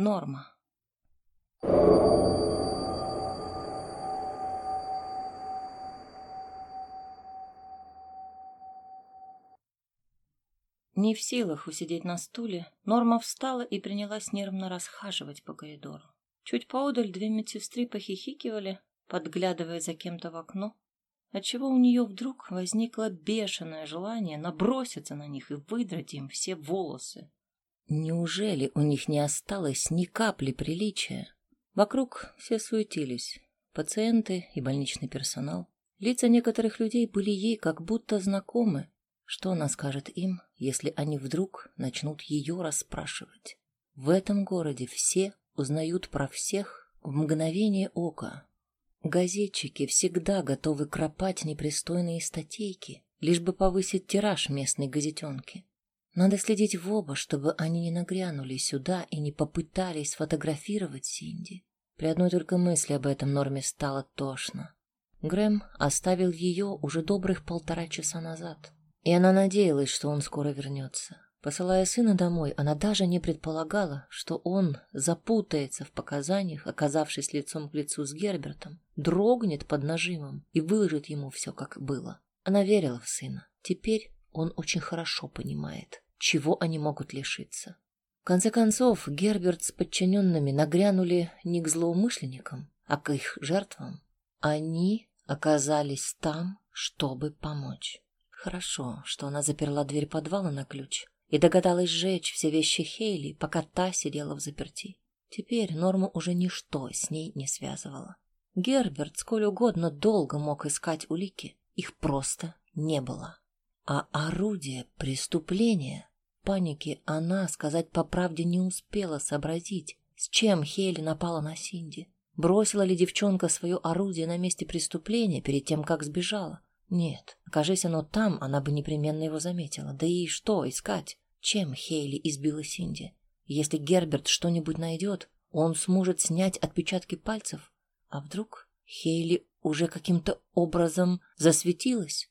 Норма. Не в силах усидеть на стуле, Норма встала и принялась нервно расхаживать по коридору. Чуть поодаль две медсестры похихикивали, подглядывая за кем-то в окно, отчего у нее вдруг возникло бешеное желание наброситься на них и выдрать им все волосы. Неужели у них не осталось ни капли приличия? Вокруг все суетились. Пациенты и больничный персонал. Лица некоторых людей были ей как будто знакомы. Что она скажет им, если они вдруг начнут ее расспрашивать? В этом городе все узнают про всех в мгновение ока. Газетчики всегда готовы кропать непристойные статейки, лишь бы повысить тираж местной газетенки. Надо следить в оба, чтобы они не нагрянули сюда и не попытались сфотографировать Синди. При одной только мысли об этом Норме стало тошно. Грэм оставил ее уже добрых полтора часа назад, и она надеялась, что он скоро вернется. Посылая сына домой, она даже не предполагала, что он запутается в показаниях, оказавшись лицом к лицу с Гербертом, дрогнет под нажимом и выложит ему все, как было. Она верила в сына. Теперь он очень хорошо понимает, чего они могут лишиться. В конце концов, Герберт с подчиненными нагрянули не к злоумышленникам, а к их жертвам. Они оказались там, чтобы помочь. Хорошо, что она заперла дверь подвала на ключ и догадалась сжечь все вещи Хейли, пока та сидела в заперти. Теперь Норму уже ничто с ней не связывало. Герберт сколь угодно долго мог искать улики, их просто не было. А орудие преступления, паники она, сказать по правде, не успела сообразить, с чем Хейли напала на Синди. Бросила ли девчонка свое орудие на месте преступления перед тем, как сбежала? Нет, окажись оно там, она бы непременно его заметила. Да и что искать? Чем Хейли избила Синди? Если Герберт что-нибудь найдет, он сможет снять отпечатки пальцев. А вдруг Хейли уже каким-то образом засветилась?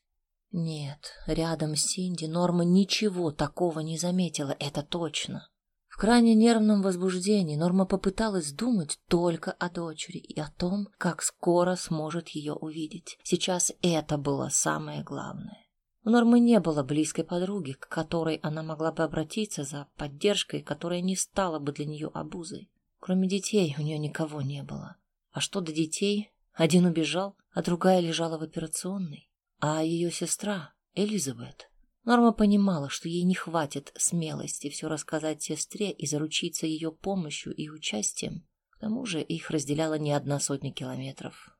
Нет, рядом с Синди Норма ничего такого не заметила, это точно. В крайне нервном возбуждении Норма попыталась думать только о дочери и о том, как скоро сможет ее увидеть. Сейчас это было самое главное. У Нормы не было близкой подруги, к которой она могла бы обратиться за поддержкой, которая не стала бы для нее обузой. Кроме детей у нее никого не было. А что до детей? Один убежал, а другая лежала в операционной. А ее сестра, Элизабет, Норма понимала, что ей не хватит смелости все рассказать сестре и заручиться ее помощью и участием. К тому же их разделяла не одна сотня километров.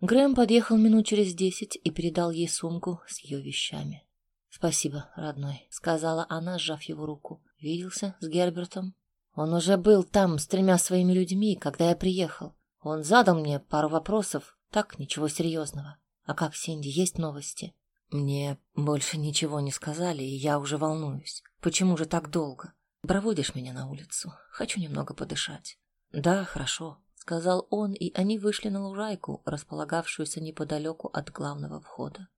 Грэм подъехал минут через десять и передал ей сумку с ее вещами. «Спасибо, родной», — сказала она, сжав его руку. «Виделся с Гербертом?» «Он уже был там с тремя своими людьми, когда я приехал. Он задал мне пару вопросов, так, ничего серьезного. А как, Синди, есть новости? Мне больше ничего не сказали, и я уже волнуюсь. Почему же так долго? Проводишь меня на улицу? Хочу немного подышать. Да, хорошо, сказал он, и они вышли на лужайку, располагавшуюся неподалеку от главного входа.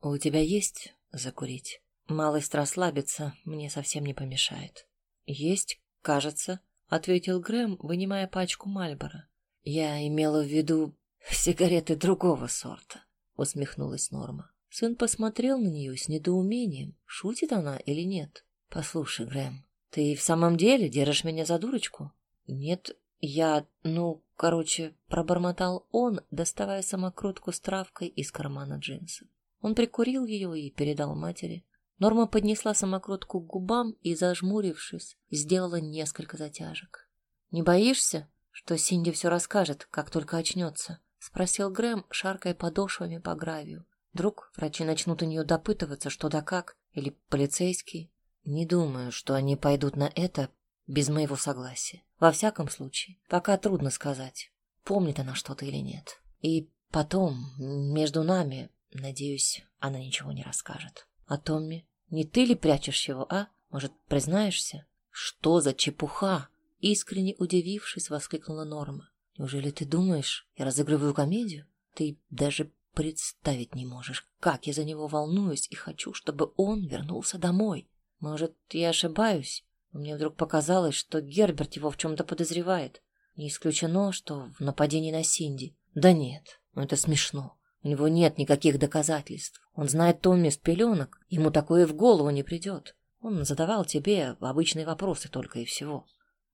У тебя есть закурить? Малость расслабиться мне совсем не помешает. Есть, кажется, ответил Грэм, вынимая пачку Мальбора. Я имела в виду сигареты другого сорта усмехнулась Норма. Сын посмотрел на нее с недоумением, шутит она или нет. Послушай, Грэм, ты в самом деле держишь меня за дурочку? Нет, я, ну, короче, пробормотал он, доставая самокрутку с травкой из кармана джинсов. Он прикурил ее и передал матери. Норма поднесла самокрутку к губам и, зажмурившись, сделала несколько затяжек. «Не боишься, что Синди все расскажет, как только очнется?» — спросил Грэм, шаркая подошвами по гравию. Вдруг врачи начнут у нее допытываться, что да как, или полицейские. Не думаю, что они пойдут на это без моего согласия. Во всяком случае, пока трудно сказать, помнит она что-то или нет. И потом, между нами, надеюсь, она ничего не расскажет. А Томми, не ты ли прячешь его, а? Может, признаешься? Что за чепуха? Искренне удивившись, воскликнула Норма. Неужели ты думаешь, я разыгрываю комедию? Ты даже представить не можешь, как я за него волнуюсь и хочу, чтобы он вернулся домой. Может, я ошибаюсь, Мне вдруг показалось, что Герберт его в чем-то подозревает. Не исключено, что в нападении на Синди. Да нет, ну это смешно. У него нет никаких доказательств. Он знает Томми с пеленок, ему такое в голову не придет. Он задавал тебе обычные вопросы только и всего.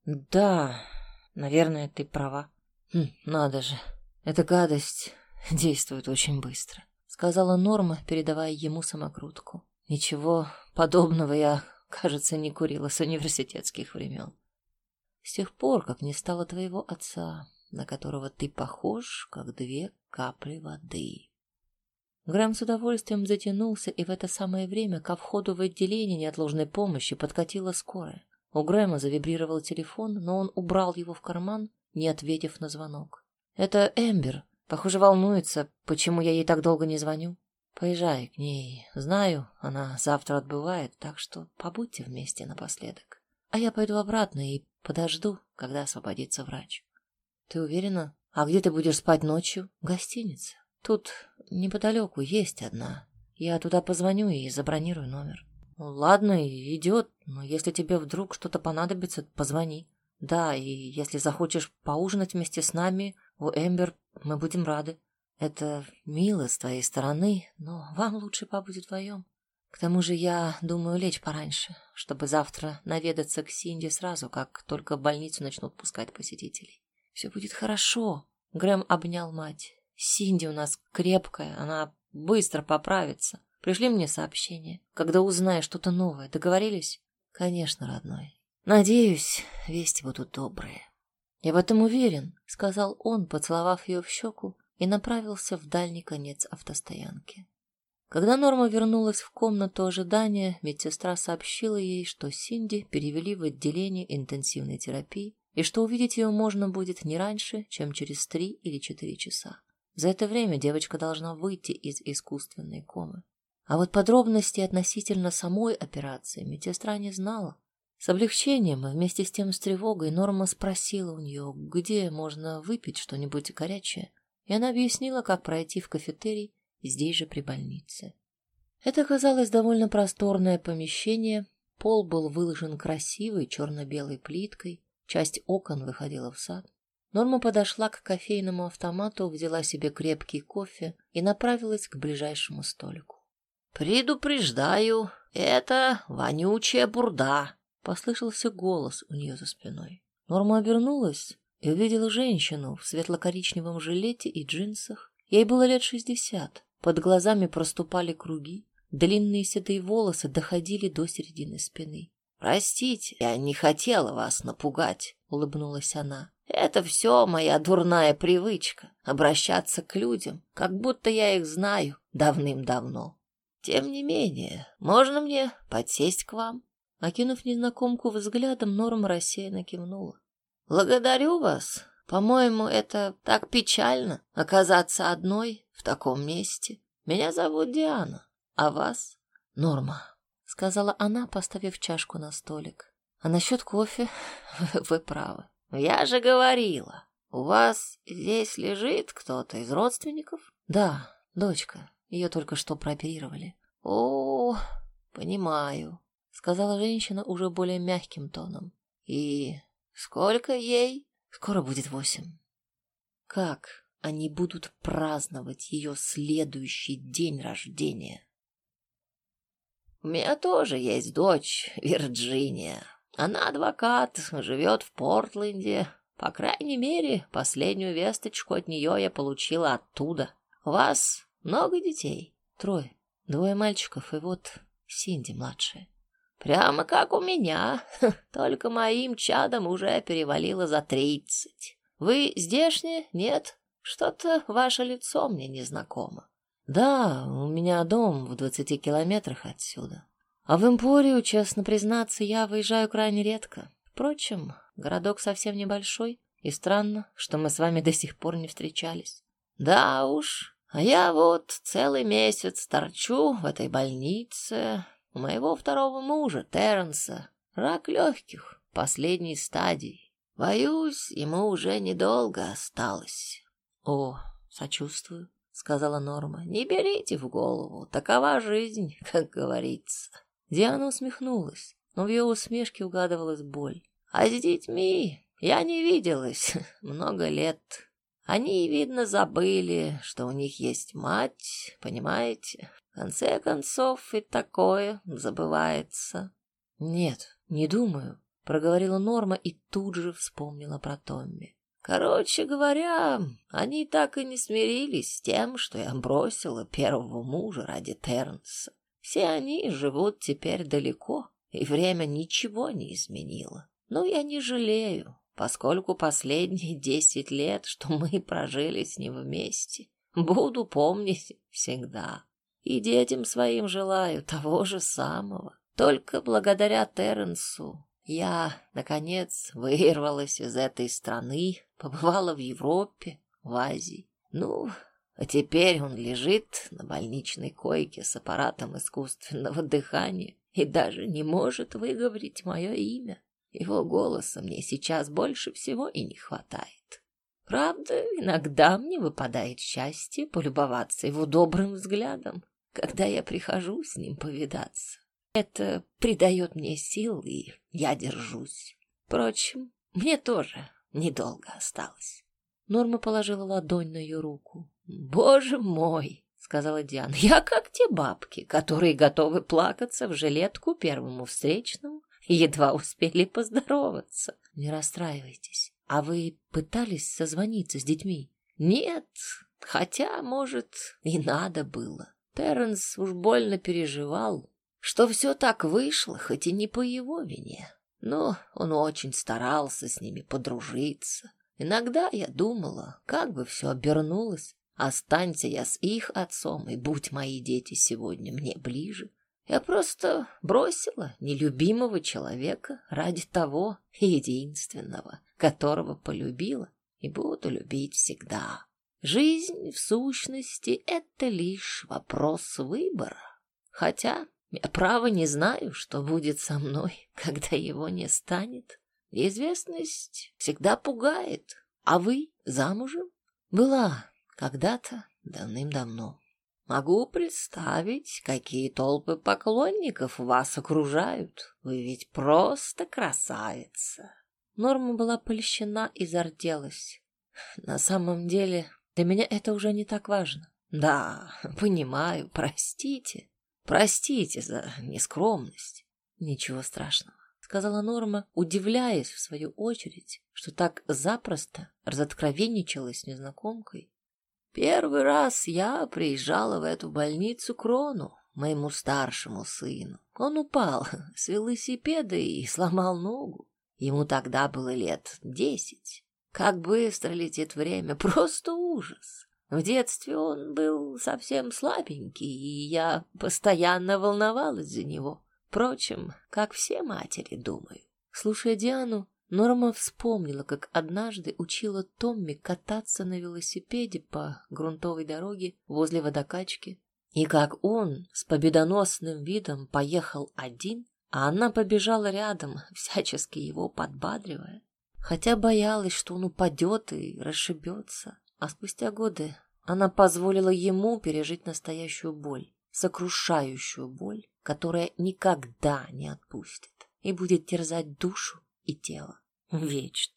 Да, наверное, ты права. Хм, надо же, эта гадость действует очень быстро, сказала Норма, передавая ему самокрутку. Ничего подобного я, кажется, не курила с университетских времен. С тех пор, как не стало твоего отца, на которого ты похож, как две капли воды. Грэм с удовольствием затянулся, и в это самое время ко входу в отделение неотложной помощи подкатила скорая. У Грэма завибрировал телефон, но он убрал его в карман, не ответив на звонок. «Это Эмбер. Похоже, волнуется, почему я ей так долго не звоню. Поезжай к ней. Знаю, она завтра отбывает, так что побудьте вместе напоследок. А я пойду обратно и подожду, когда освободится врач». «Ты уверена? А где ты будешь спать ночью?» «В гостинице. Тут неподалеку есть одна. Я туда позвоню и забронирую номер». «Ну, «Ладно, идет, но если тебе вдруг что-то понадобится, позвони. Да, и если захочешь поужинать вместе с нами у Эмбер, мы будем рады. Это мило с твоей стороны, но вам лучше побудет вдвоем. К тому же я думаю лечь пораньше, чтобы завтра наведаться к Синди сразу, как только в больницу начнут пускать посетителей. Все будет хорошо. Грэм обнял мать. Синди у нас крепкая, она быстро поправится. Пришли мне сообщение, когда узнаешь что-то новое. Договорились? Конечно, родной. Надеюсь, вести будут добрые. Я в этом уверен, сказал он, поцеловав ее в щеку, и направился в дальний конец автостоянки. Когда Норма вернулась в комнату ожидания, медсестра сообщила ей, что Синди перевели в отделение интенсивной терапии и что увидеть ее можно будет не раньше, чем через три или четыре часа. За это время девочка должна выйти из искусственной комы. А вот подробности относительно самой операции медсестра не знала. С облегчением и вместе с тем с тревогой Норма спросила у нее, где можно выпить что-нибудь горячее, и она объяснила, как пройти в кафетерий здесь же при больнице. Это оказалось довольно просторное помещение, пол был выложен красивой черно-белой плиткой, часть окон выходила в сад. Норма подошла к кофейному автомату, взяла себе крепкий кофе и направилась к ближайшему столику. «Предупреждаю, это вонючая бурда!» — послышался голос у нее за спиной. Норма обернулась и увидела женщину в светло-коричневом жилете и джинсах. Ей было лет шестьдесят. Под глазами проступали круги, длинные седые волосы доходили до середины спины. «Простите, я не хотела вас напугать», — улыбнулась она. «Это все моя дурная привычка — обращаться к людям, как будто я их знаю давным-давно. Тем не менее, можно мне подсесть к вам? Окинув незнакомку взглядом, Норм рассеянно кивнула. Благодарю вас. По-моему, это так печально оказаться одной в таком месте. Меня зовут Диана, а вас? Норма, сказала она, поставив чашку на столик. А насчет кофе вы правы. Я же говорила, у вас здесь лежит кто-то из родственников? Да, дочка. Ее только что прооперировали. О, понимаю, сказала женщина уже более мягким тоном. И сколько ей? Скоро будет восемь. Как они будут праздновать ее следующий день рождения? У меня тоже есть дочь, Вирджиния. Она адвокат, живет в Портленде. По крайней мере, последнюю весточку от нее я получила оттуда. У вас много детей? Трое. Двое мальчиков и вот Синди младшая. Прямо как у меня, только моим чадом уже перевалило за тридцать. Вы здешние? Нет? Что-то ваше лицо мне незнакомо. Да, у меня дом в двадцати километрах отсюда. А в Эмпорию, честно признаться, я выезжаю крайне редко. Впрочем, городок совсем небольшой, и странно, что мы с вами до сих пор не встречались. Да уж, а я вот целый месяц торчу в этой больнице. Моего второго мужа, Терренса, рак легких, последней стадии. Боюсь, ему уже недолго осталось. О, сочувствую, сказала Норма. Не берите в голову, такова жизнь, как говорится. Диана усмехнулась. но в ее усмешке угадывалась боль. А с детьми я не виделась много лет. Они, видно, забыли, что у них есть мать, понимаете? Конце концов и такое забывается. Нет, не думаю, проговорила Норма и тут же вспомнила про Томми. Короче говоря, они так и не смирились с тем, что я бросила первого мужа ради Тернса. Все они живут теперь далеко, и время ничего не изменило. Но я не жалею, поскольку последние десять лет, что мы прожили с ним вместе, буду помнить всегда. И детям своим желаю того же самого. Только благодаря Терренсу я, наконец, вырвалась из этой страны, побывала в Европе, в Азии. Ну, а теперь он лежит на больничной койке с аппаратом искусственного дыхания и даже не может выговорить мое имя. Его голоса мне сейчас больше всего и не хватает. Правда, иногда мне выпадает счастье полюбоваться его добрым взглядом, когда я прихожу с ним повидаться. Это придает мне сил, и я держусь. Впрочем, мне тоже недолго осталось. Норма положила ладонь на ее руку. «Боже мой!» — сказала Диана. «Я как те бабки, которые готовы плакаться в жилетку первому встречному, едва успели поздороваться. Не расстраивайтесь. А вы пытались созвониться с детьми?» «Нет, хотя, может, и надо было. Терренс уж больно переживал, что все так вышло, хоть и не по его вине. Но он очень старался с ними подружиться. Иногда я думала, как бы все обернулось. Останься я с их отцом, и будь мои дети сегодня мне ближе. Я просто бросила нелюбимого человека ради того единственного, которого полюбила и буду любить всегда. Жизнь, в сущности, это лишь вопрос выбора. Хотя я право не знаю, что будет со мной, когда его не станет. Неизвестность всегда пугает. А вы замужем? Была когда-то давным-давно. Могу представить, какие толпы поклонников вас окружают. Вы ведь просто красавица. Норма была польщена и зарделась. На самом деле, для меня это уже не так важно. Да, понимаю, простите. Простите за нескромность. Ничего страшного, сказала Норма, удивляясь в свою очередь, что так запросто разоткровенничалась с незнакомкой. Первый раз я приезжала в эту больницу Крону, моему старшему сыну. Он упал с велосипеда и сломал ногу. Ему тогда было лет десять. Как быстро летит время, просто ужас. В детстве он был совсем слабенький, и я постоянно волновалась за него. Впрочем, как все матери, думаю. Слушая Диану, Норма вспомнила, как однажды учила Томми кататься на велосипеде по грунтовой дороге возле водокачки, и как он с победоносным видом поехал один, а она побежала рядом, всячески его подбадривая, хотя боялась, что он упадет и расшибется. А спустя годы она позволила ему пережить настоящую боль, сокрушающую боль, которая никогда не отпустит и будет терзать душу и тело вечно.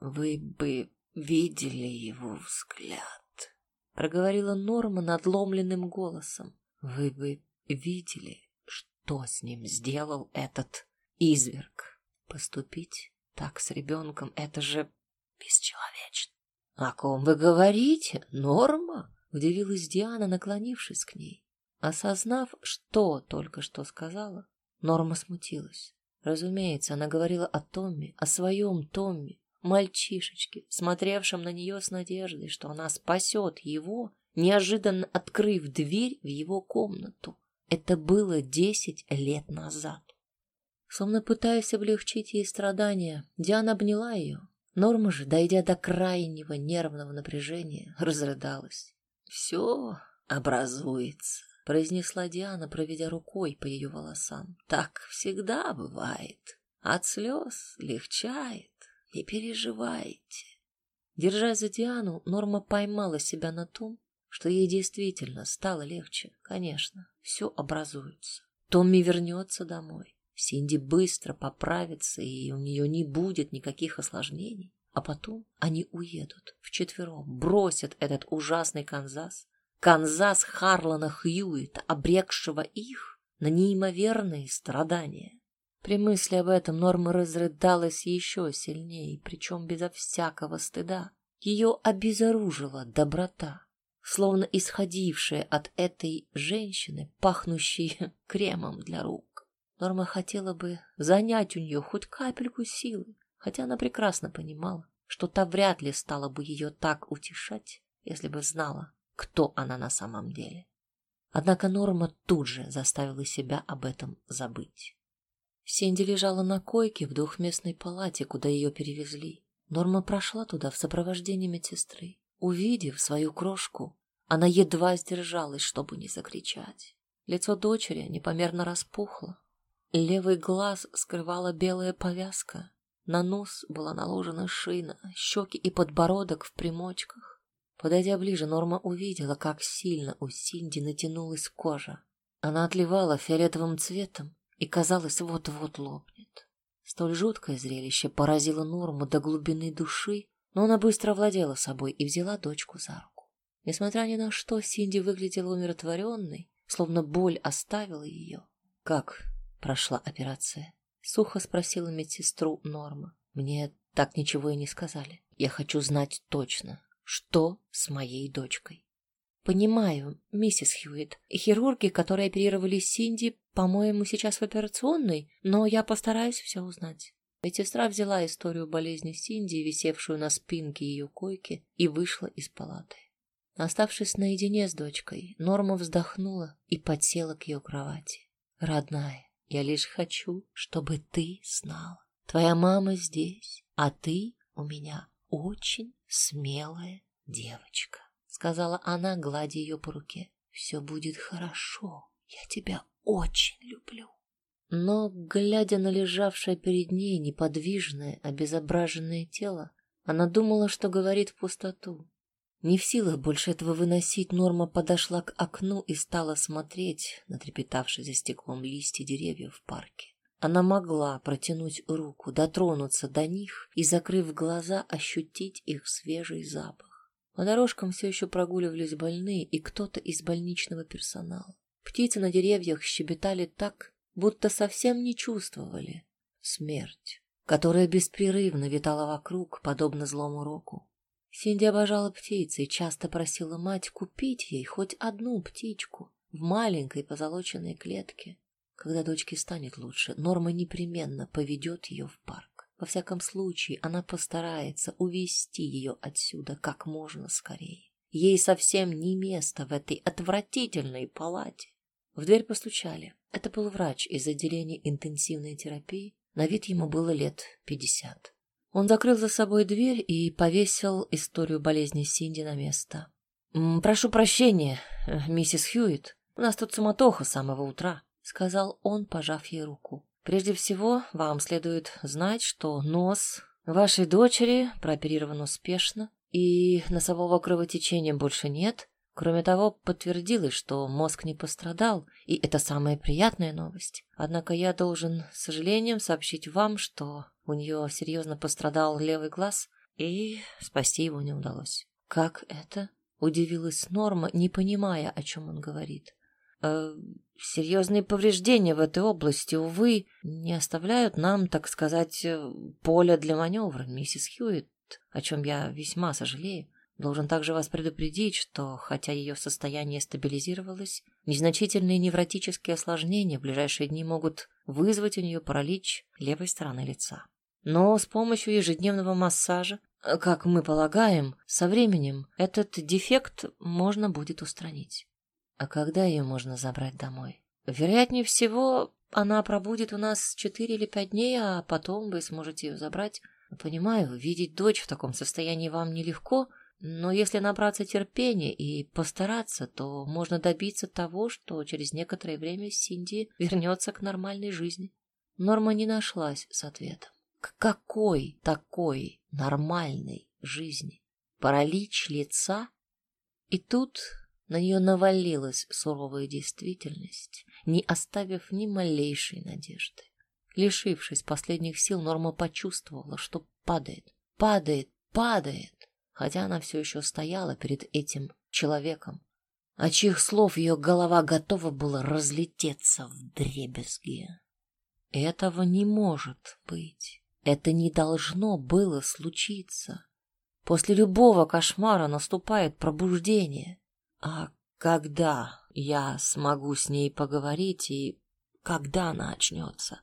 Вы бы видели его взгляд, проговорила Норма надломленным голосом. Вы бы видели, что с ним сделал этот изверг. Поступить так с ребенком — это же бесчеловечно. — О ком вы говорите, Норма? — удивилась Диана, наклонившись к ней. Осознав, что только что сказала, Норма смутилась. Разумеется, она говорила о Томми, о своем Томми, мальчишечке, смотревшем на нее с надеждой, что она спасет его, неожиданно открыв дверь в его комнату. Это было десять лет назад. Словно пытаясь облегчить ей страдания, Диана обняла ее, Норма же, дойдя до крайнего нервного напряжения, разрыдалась. «Все образуется», — произнесла Диана, проведя рукой по ее волосам. «Так всегда бывает. От слез легчает. Не переживайте». Держась за Диану, Норма поймала себя на том, что ей действительно стало легче. Конечно, все образуется. Томми вернется домой. Синди быстро поправится, и у нее не будет никаких осложнений. А потом они уедут вчетвером, бросят этот ужасный Канзас, Канзас Харлана Хьюита, обрекшего их на неимоверные страдания. При мысли об этом Норма разрыдалась еще сильнее, причем безо всякого стыда. Ее обезоружила доброта, словно исходившая от этой женщины, пахнущей кремом для рук. Норма хотела бы занять у нее хоть капельку силы, хотя она прекрасно понимала, что та вряд ли стала бы ее так утешать, если бы знала, кто она на самом деле. Однако Норма тут же заставила себя об этом забыть. Синди лежала на койке в двухместной палате, куда ее перевезли. Норма прошла туда в сопровождении медсестры. Увидев свою крошку, она едва сдержалась, чтобы не закричать. Лицо дочери непомерно распухло. Левый глаз скрывала белая повязка, на нос была наложена шина, щеки и подбородок в примочках. Подойдя ближе, Норма увидела, как сильно у Синди натянулась кожа. Она отливала фиолетовым цветом и, казалось, вот-вот лопнет. Столь жуткое зрелище поразило Норму до глубины души, но она быстро владела собой и взяла дочку за руку. Несмотря ни на что, Синди выглядела умиротворенной, словно боль оставила ее. Как прошла операция? Сухо спросила медсестру Норма. Мне так ничего и не сказали. Я хочу знать точно, что с моей дочкой. Понимаю, миссис Хьюитт. Хирурги, которые оперировали Синди, по-моему, сейчас в операционной, но я постараюсь все узнать. Медсестра взяла историю болезни Синди, висевшую на спинке ее койки, и вышла из палаты. Оставшись наедине с дочкой, Норма вздохнула и подсела к ее кровати. Родная, я лишь хочу, чтобы ты знала. Твоя мама здесь, а ты у меня очень смелая девочка, сказала она, гладя ее по руке. Все будет хорошо. Я тебя очень люблю. Но, глядя на лежавшее перед ней неподвижное, обезображенное тело, она думала, что говорит в пустоту. Не в силах больше этого выносить, Норма подошла к окну и стала смотреть на трепетавшие за стеклом листья деревьев в парке. Она могла протянуть руку, дотронуться до них и, закрыв глаза, ощутить их свежий запах. По дорожкам все еще прогуливались больные и кто-то из больничного персонала. Птицы на деревьях щебетали так, будто совсем не чувствовали смерть, которая беспрерывно витала вокруг, подобно злому року. Синди обожала птиц и часто просила мать купить ей хоть одну птичку в маленькой позолоченной клетке. Когда дочке станет лучше, Норма непременно поведет ее в парк. Во всяком случае, она постарается увести ее отсюда как можно скорее. Ей совсем не место в этой отвратительной палате. В дверь постучали. Это был врач из отделения интенсивной терапии. На вид ему было лет пятьдесят. Он закрыл за собой дверь и повесил историю болезни Синди на место. «Прошу прощения, миссис Хьюитт, у нас тут суматоха с самого утра», — сказал он, пожав ей руку. «Прежде всего, вам следует знать, что нос вашей дочери прооперирован успешно, и носового кровотечения больше нет. Кроме того, подтвердилось, что мозг не пострадал, и это самая приятная новость. Однако я должен с сожалением сообщить вам, что у нее серьезно пострадал левый глаз, и спасти его не удалось. «Как это?» — удивилась Норма, не понимая, о чем он говорит. «Э, «Серьезные повреждения в этой области, увы, не оставляют нам, так сказать, э, поля для маневра, миссис Хьюитт, о чем я весьма сожалею. Должен также вас предупредить, что, хотя ее состояние стабилизировалось, незначительные невротические осложнения в ближайшие дни могут вызвать у нее паралич левой стороны лица. Но с помощью ежедневного массажа, как мы полагаем, со временем этот дефект можно будет устранить. А когда ее можно забрать домой? Вероятнее всего, она пробудет у нас четыре или пять дней, а потом вы сможете ее забрать. Понимаю, видеть дочь в таком состоянии вам нелегко, но если набраться терпения и постараться, то можно добиться того, что через некоторое время Синди вернется к нормальной жизни. Норма не нашлась с ответом. Какой такой нормальной жизни? Паралич лица? И тут на нее навалилась суровая действительность, не оставив ни малейшей надежды. Лишившись последних сил, Норма почувствовала, что падает, падает, падает, хотя она все еще стояла перед этим человеком, от чьих слов ее голова готова была разлететься в дребезги. Этого не может быть. Это не должно было случиться. После любого кошмара наступает пробуждение. А когда я смогу с ней поговорить и когда она очнется?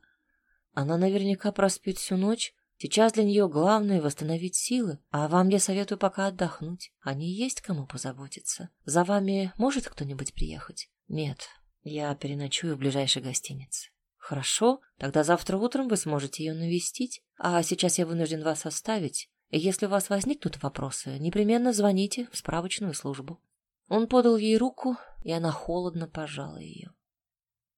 Она наверняка проспит всю ночь. Сейчас для нее главное восстановить силы, а вам я советую пока отдохнуть. О ней есть кому позаботиться. За вами может кто-нибудь приехать? Нет, я переночую в ближайшей гостинице. Хорошо, тогда завтра утром вы сможете ее навестить, а сейчас я вынужден вас оставить. Если у вас возникнут вопросы, непременно звоните в справочную службу. Он подал ей руку, и она холодно пожала ее.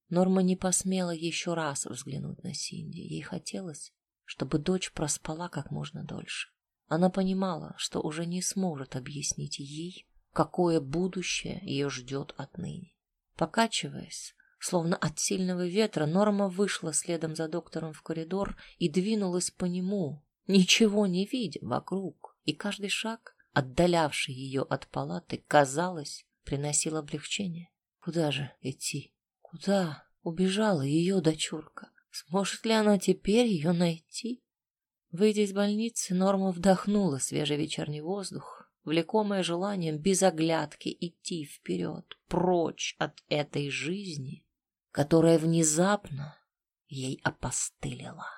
Норма не посмела еще раз взглянуть на Синди. Ей хотелось, чтобы дочь проспала как можно дольше. Она понимала, что уже не сможет объяснить ей, какое будущее ее ждет отныне. Покачиваясь, словно от сильного ветра, Норма вышла следом за доктором в коридор и двинулась по нему, ничего не видя вокруг, и каждый шаг, отдалявший ее от палаты, казалось, приносил облегчение. Куда же идти? Куда убежала ее дочурка? Сможет ли она теперь ее найти? Выйдя из больницы, Норма вдохнула свежий вечерний воздух, влекомая желанием без оглядки идти вперед, прочь от этой жизни, которая внезапно ей опостылила.